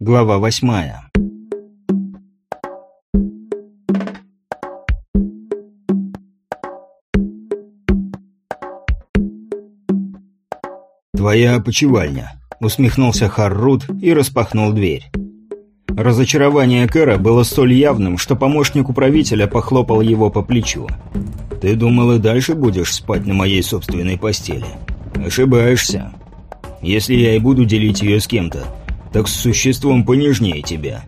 Глава восьмая. «Твоя опочивальня», — усмехнулся Харрут и распахнул дверь. Разочарование Кэра было столь явным, что помощник управителя похлопал его по плечу. «Ты думал и дальше будешь спать на моей собственной постели? Ошибаешься. Если я и буду делить ее с кем-то, так с существом понежнее тебя».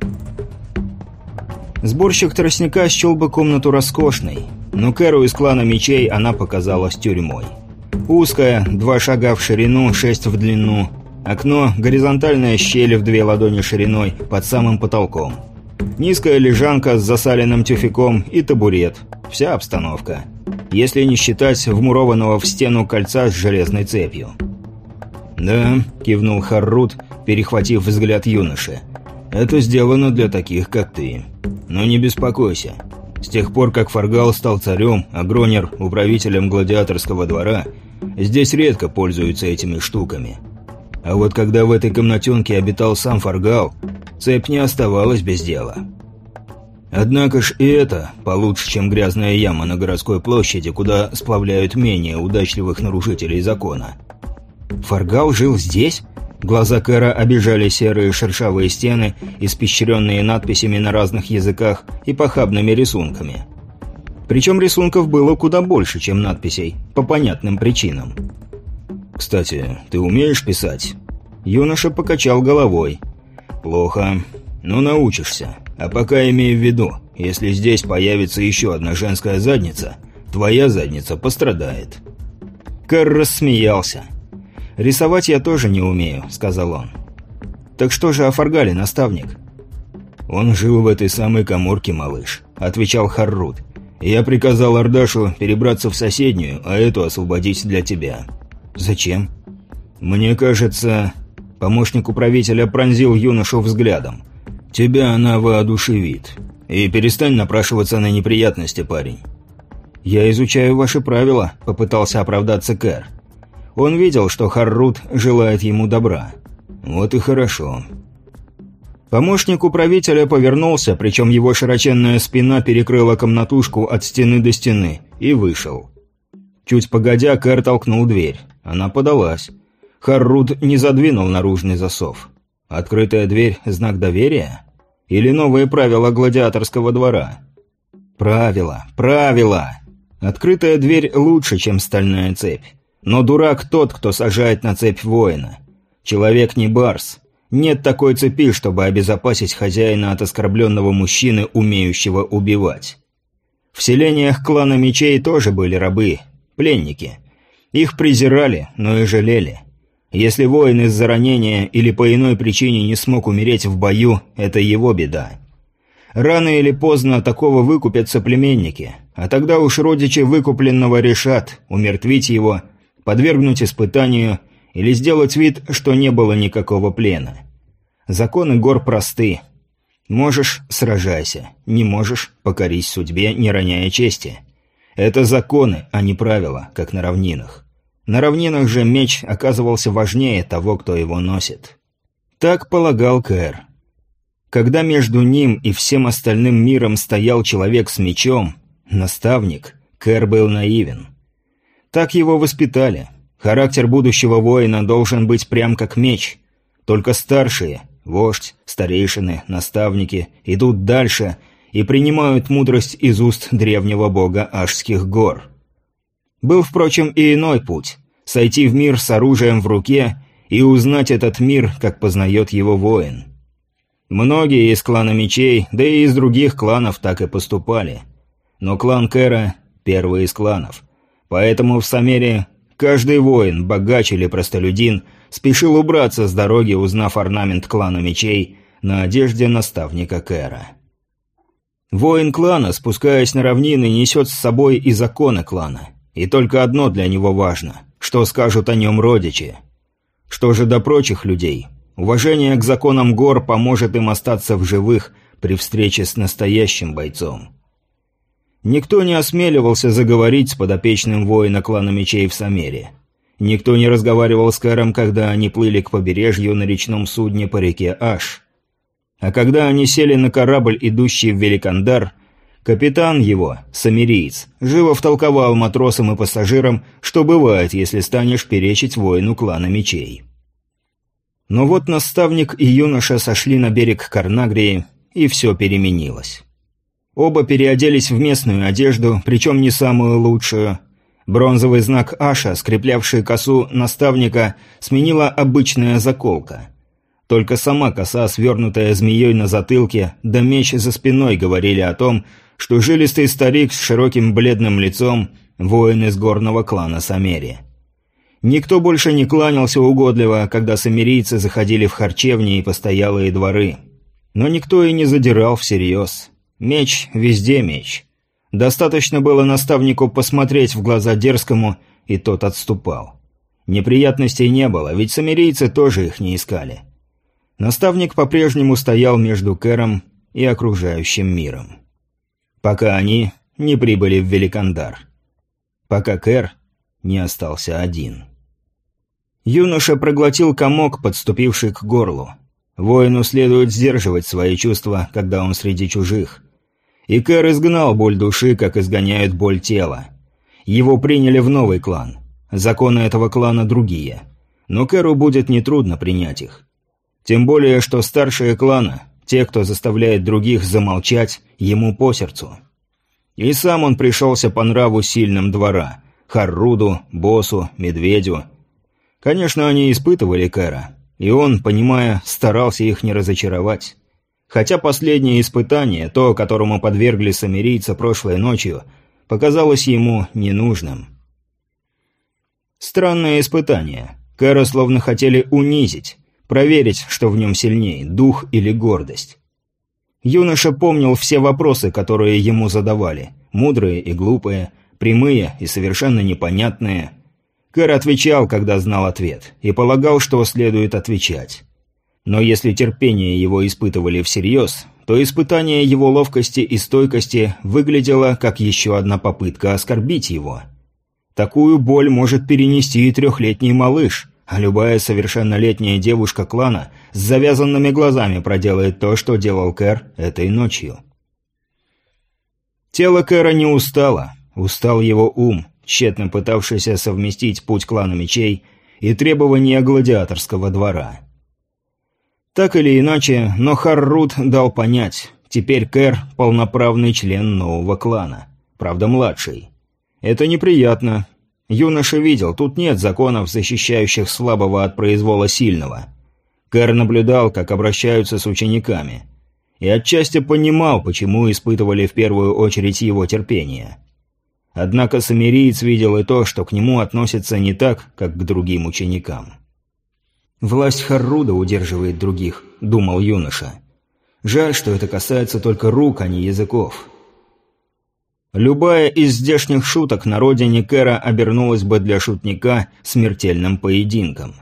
Сборщик тростника счел бы комнату роскошной, но Кэру из клана мечей она показалась тюрьмой. Узкая, два шага в ширину, шесть в длину. Окно – горизонтальная щель в две ладони шириной под самым потолком. Низкая лежанка с засаленным тюфяком и табурет. Вся обстановка. Если не считать вмурованного в стену кольца с железной цепью. «Да», – кивнул Харрут, перехватив взгляд юноши. «Это сделано для таких, как ты. Но не беспокойся. С тех пор, как Фаргал стал царем, а Гронер – управителем гладиаторского двора – Здесь редко пользуются этими штуками. А вот когда в этой комнатенке обитал сам Фаргал, цепь не оставалась без дела. Однако ж и это получше, чем грязная яма на городской площади, куда сплавляют менее удачливых нарушителей закона. Фаргал жил здесь? Глаза Кэра обижали серые шершавые стены, испещренные надписями на разных языках и похабными рисунками. Причем рисунков было куда больше, чем надписей, по понятным причинам. «Кстати, ты умеешь писать?» Юноша покачал головой. «Плохо. Но научишься. А пока имей в виду, если здесь появится еще одна женская задница, твоя задница пострадает». Кэр рассмеялся. «Рисовать я тоже не умею», — сказал он. «Так что же о Фаргале, наставник?» «Он жил в этой самой коморке, малыш», — отвечал Харрут. Я приказал Ардашу перебраться в соседнюю, а эту освободить для тебя». «Зачем?» «Мне кажется...» Помощник управителя пронзил юношу взглядом. «Тебя она воодушевит. И перестань напрашиваться на неприятности, парень». «Я изучаю ваши правила», — попытался оправдаться Кэр. Он видел, что Харрут желает ему добра. «Вот и хорошо. Помощник управителя повернулся, причем его широченная спина перекрыла комнатушку от стены до стены, и вышел. Чуть погодя, Кэр толкнул дверь. Она подалась. Харрут не задвинул наружный засов. Открытая дверь – знак доверия? Или новые правила гладиаторского двора? Правила, правила! Открытая дверь лучше, чем стальная цепь. Но дурак тот, кто сажает на цепь воина. Человек не барс. Нет такой цепи, чтобы обезопасить хозяина от оскорбленного мужчины, умеющего убивать. В селениях клана мечей тоже были рабы, пленники. Их презирали, но и жалели. Если воин из-за ранения или по иной причине не смог умереть в бою, это его беда. Рано или поздно такого выкупят соплеменники, а тогда уж родичи выкупленного решат умертвить его, подвергнуть испытанию – или сделать вид, что не было никакого плена. Законы гор просты. Можешь – сражайся, не можешь – покорись судьбе, не роняя чести. Это законы, а не правила, как на равнинах. На равнинах же меч оказывался важнее того, кто его носит. Так полагал Кэр. Когда между ним и всем остальным миром стоял человек с мечом, наставник, Кэр был наивен. Так его воспитали – Характер будущего воина должен быть прям как меч. Только старшие, вождь, старейшины, наставники, идут дальше и принимают мудрость из уст древнего бога Ашских гор. Был, впрочем, и иной путь – сойти в мир с оружием в руке и узнать этот мир, как познает его воин. Многие из клана мечей, да и из других кланов так и поступали. Но клан Кэра – первый из кланов. Поэтому в Самере Каждый воин, богач или простолюдин, спешил убраться с дороги, узнав орнамент клана мечей на одежде наставника Кэра. Воин клана, спускаясь на равнины, несет с собой и законы клана. И только одно для него важно – что скажут о нем родичи. Что же до прочих людей? Уважение к законам гор поможет им остаться в живых при встрече с настоящим бойцом. Никто не осмеливался заговорить с подопечным воина клана мечей в Самере. Никто не разговаривал с Кэром, когда они плыли к побережью на речном судне по реке Аш. А когда они сели на корабль, идущий в Великандар, капитан его, самириец, живо втолковал матросам и пассажирам, что бывает, если станешь перечить воину клана мечей. Но вот наставник и юноша сошли на берег Карнагрии, и все переменилось. Оба переоделись в местную одежду, причем не самую лучшую. Бронзовый знак Аша, скреплявший косу наставника, сменила обычная заколка. Только сама коса, свернутая змеей на затылке, да меч за спиной говорили о том, что жилистый старик с широким бледным лицом – воин из горного клана Самери. Никто больше не кланялся угодливо, когда самирийцы заходили в харчевни и постоялые дворы. Но никто и не задирал всерьез. Меч везде меч. Достаточно было наставнику посмотреть в глаза дерзкому, и тот отступал. Неприятностей не было, ведь самирийцы тоже их не искали. Наставник по-прежнему стоял между Кэром и окружающим миром. Пока они не прибыли в Великандар. Пока Кэр не остался один. Юноша проглотил комок, подступивший к горлу. Воину следует сдерживать свои чувства, когда он среди чужих. И Кэр изгнал боль души, как изгоняют боль тела. Его приняли в новый клан. Законы этого клана другие. Но Кэру будет нетрудно принять их. Тем более, что старшие клана, те, кто заставляет других замолчать, ему по сердцу. И сам он пришелся по нраву сильным двора – Харруду, Боссу, Медведю. Конечно, они испытывали Кэра, и он, понимая, старался их не разочаровать. Хотя последнее испытание, то, которому подвергли самирийца прошлой ночью, показалось ему ненужным. Странное испытание. Кэра словно хотели унизить, Проверить, что в нем сильнее, дух или гордость. Юноша помнил все вопросы, которые ему задавали. Мудрые и глупые, прямые и совершенно непонятные. Кэр отвечал, когда знал ответ, и полагал, что следует отвечать. Но если терпение его испытывали всерьез, то испытание его ловкости и стойкости выглядело как еще одна попытка оскорбить его. Такую боль может перенести и трехлетний малыш – а любая совершеннолетняя девушка клана с завязанными глазами проделает то, что делал Кэр этой ночью. Тело Кэра не устало, устал его ум, тщетно пытавшийся совместить путь клана мечей и требования гладиаторского двора. Так или иначе, но Харрут дал понять, теперь Кэр – полноправный член нового клана, правда младший. Это неприятно, Юноша видел, тут нет законов, защищающих слабого от произвола сильного. Кэр наблюдал, как обращаются с учениками. И отчасти понимал, почему испытывали в первую очередь его терпение. Однако самириец видел и то, что к нему относятся не так, как к другим ученикам. «Власть Харруда удерживает других», — думал юноша. «Жаль, что это касается только рук, а не языков». Любая из здешних шуток на родине Кэра обернулась бы для шутника смертельным поединком.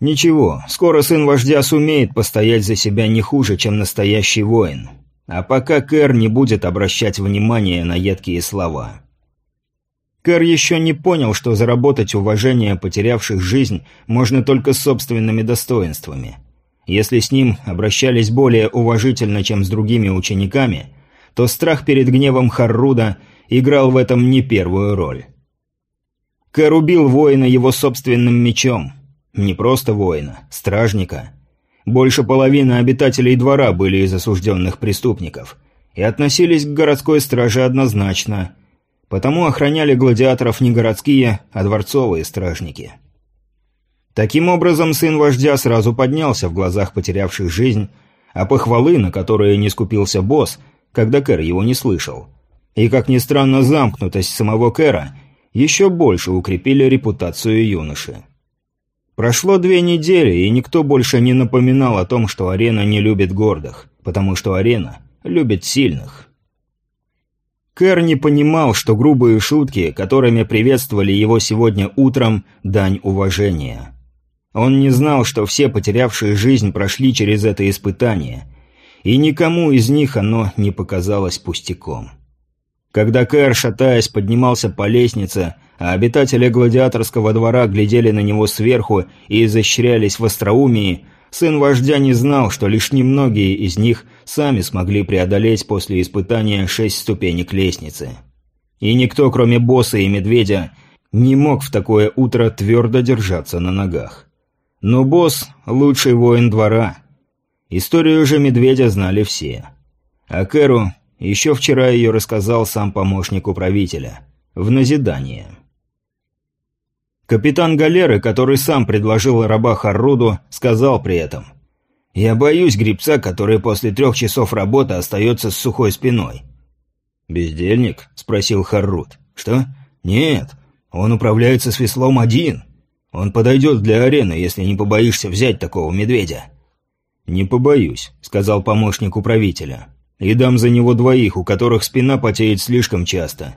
Ничего, скоро сын вождя сумеет постоять за себя не хуже, чем настоящий воин. А пока Кэр не будет обращать внимания на едкие слова. Кэр еще не понял, что заработать уважение потерявших жизнь можно только собственными достоинствами. Если с ним обращались более уважительно, чем с другими учениками – то страх перед гневом Харруда играл в этом не первую роль. Кэр убил воина его собственным мечом. Не просто воина, стражника. Больше половины обитателей двора были из осужденных преступников и относились к городской страже однозначно, потому охраняли гладиаторов не городские, а дворцовые стражники. Таким образом, сын вождя сразу поднялся в глазах потерявших жизнь, а похвалы, на которые не скупился босс, когда Кэр его не слышал. И, как ни странно, замкнутость самого Кэра еще больше укрепили репутацию юноши. Прошло две недели, и никто больше не напоминал о том, что арена не любит гордых, потому что арена любит сильных. Кэр не понимал, что грубые шутки, которыми приветствовали его сегодня утром, дань уважения. Он не знал, что все потерявшие жизнь прошли через это испытание, и никому из них оно не показалось пустяком. Когда Кэр, шатаясь, поднимался по лестнице, а обитатели гладиаторского двора глядели на него сверху и изощрялись в остроумии, Сын вождя не знал, что лишь немногие из них сами смогли преодолеть после испытания шесть ступенек лестницы. И никто, кроме босса и медведя, не мог в такое утро твердо держаться на ногах. Но босс – лучший воин двора. Историю же медведя знали все. А Кэру еще вчера ее рассказал сам помощник управителя. В назидание. Капитан галеры, который сам предложил раба Харруду, сказал при этом. «Я боюсь грибца, который после трех часов работы остается с сухой спиной». «Бездельник?» – спросил Харруд. «Что? Нет, он управляется с веслом один. Он подойдет для арены, если не побоишься взять такого медведя». «Не побоюсь», – сказал помощник управителя. «И дам за него двоих, у которых спина потеет слишком часто.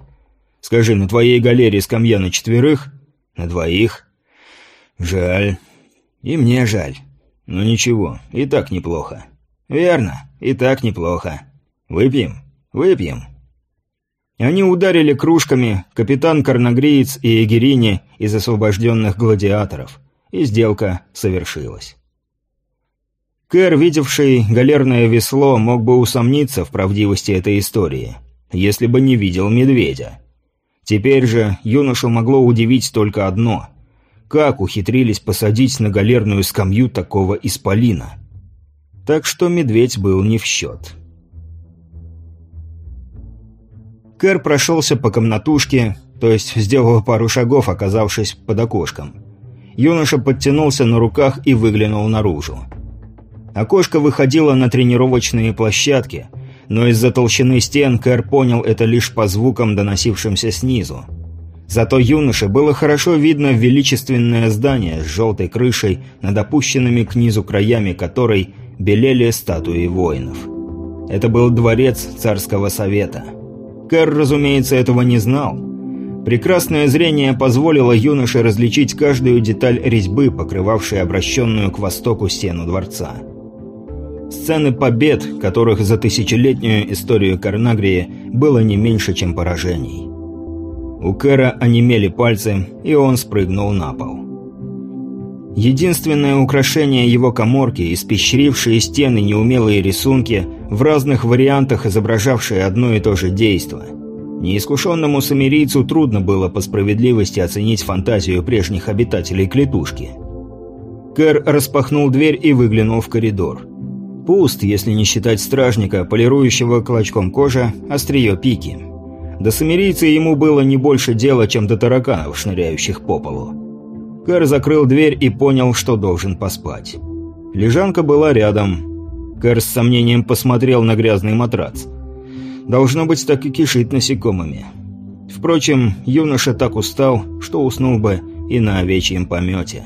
Скажи, на твоей галере скамья на четверых?» На двоих? Жаль. И мне жаль. Но ничего, и так неплохо. Верно, и так неплохо. Выпьем? Выпьем. Они ударили кружками капитан Карнагриец и Егерини из освобожденных гладиаторов, и сделка совершилась. Кэр, видевший галерное весло, мог бы усомниться в правдивости этой истории, если бы не видел медведя. Теперь же юношу могло удивить только одно. Как ухитрились посадить на галерную скамью такого исполина? Так что медведь был не в счет. Кэр прошелся по комнатушке, то есть сделал пару шагов, оказавшись под окошком. Юноша подтянулся на руках и выглянул наружу. Окошко выходило на тренировочные площадки – но из-за толщины стен Кэр понял это лишь по звукам, доносившимся снизу. Зато юноше было хорошо видно величественное здание с желтой крышей, над опущенными к низу краями которой белели статуи воинов. Это был дворец царского совета. Кэр, разумеется, этого не знал. Прекрасное зрение позволило юноше различить каждую деталь резьбы, покрывавшей обращенную к востоку стену дворца. Сцены побед, которых за тысячелетнюю историю Карнагрии было не меньше, чем поражений. У Кэра онемели пальцы, и он спрыгнул на пол. Единственное украшение его коморки – испещрившие стены неумелые рисунки, в разных вариантах изображавшие одно и то же действо. Неискушенному самирийцу трудно было по справедливости оценить фантазию прежних обитателей клетушки. Кэр распахнул дверь и выглянул в коридор – Пуст, если не считать стражника, полирующего клочком кожи острие пики. До самирийца ему было не больше дела, чем до тараканов, шныряющих по полу. Кэр закрыл дверь и понял, что должен поспать. Лежанка была рядом. Кэр с сомнением посмотрел на грязный матрац. Должно быть, так и кишит насекомыми. Впрочем, юноша так устал, что уснул бы и на овечьем помете.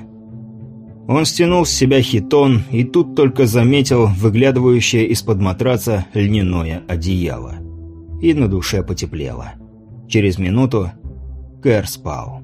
Он стянул с себя хитон и тут только заметил выглядывающее из-под матраца льняное одеяло. И на душе потеплело. Через минуту Кэр спал.